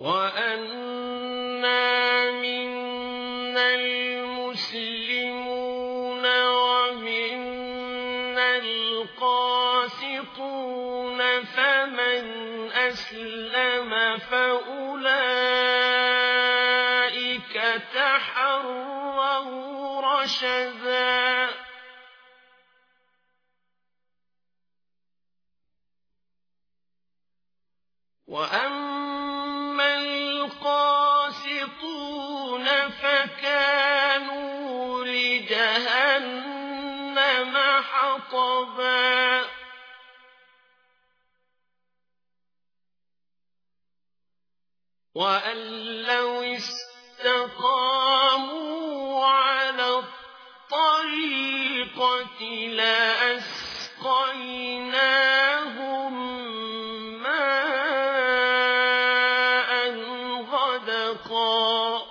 وأنا منا المسلمون ومنا القاسطون فمن أسلم فأولئك تحروا رشدا وأما حطبا وأن لو استقاموا على الطريقة لأسقيناهم ماء غدقا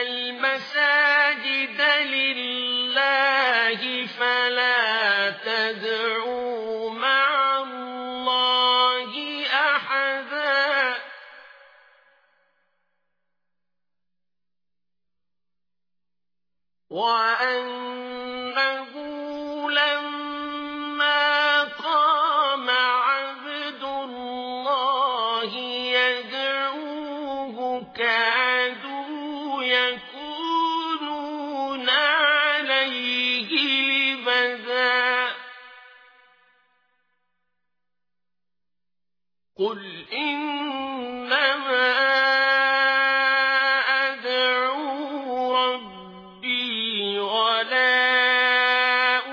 المساجد لله فلا تدعوا مع الله أحدا وأنه لما قام عبد الله يدعوه كادوا قل إنما أدعو ربي ولا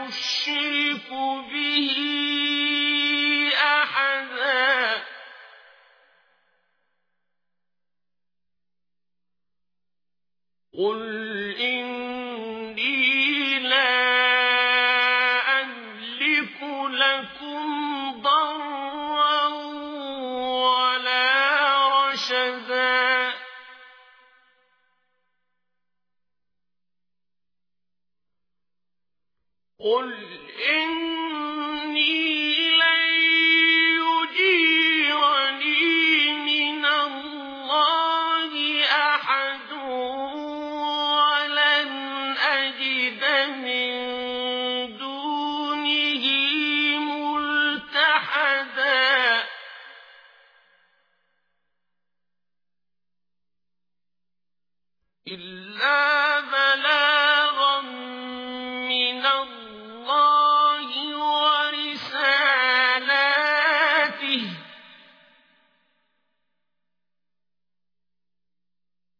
أشرك به أحدا قل قل إني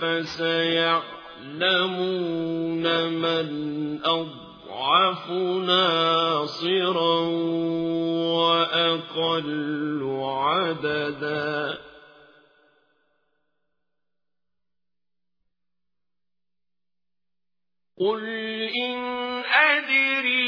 فسيعلمون من أضعف ناصرا وأقل عددا. قل إن أدري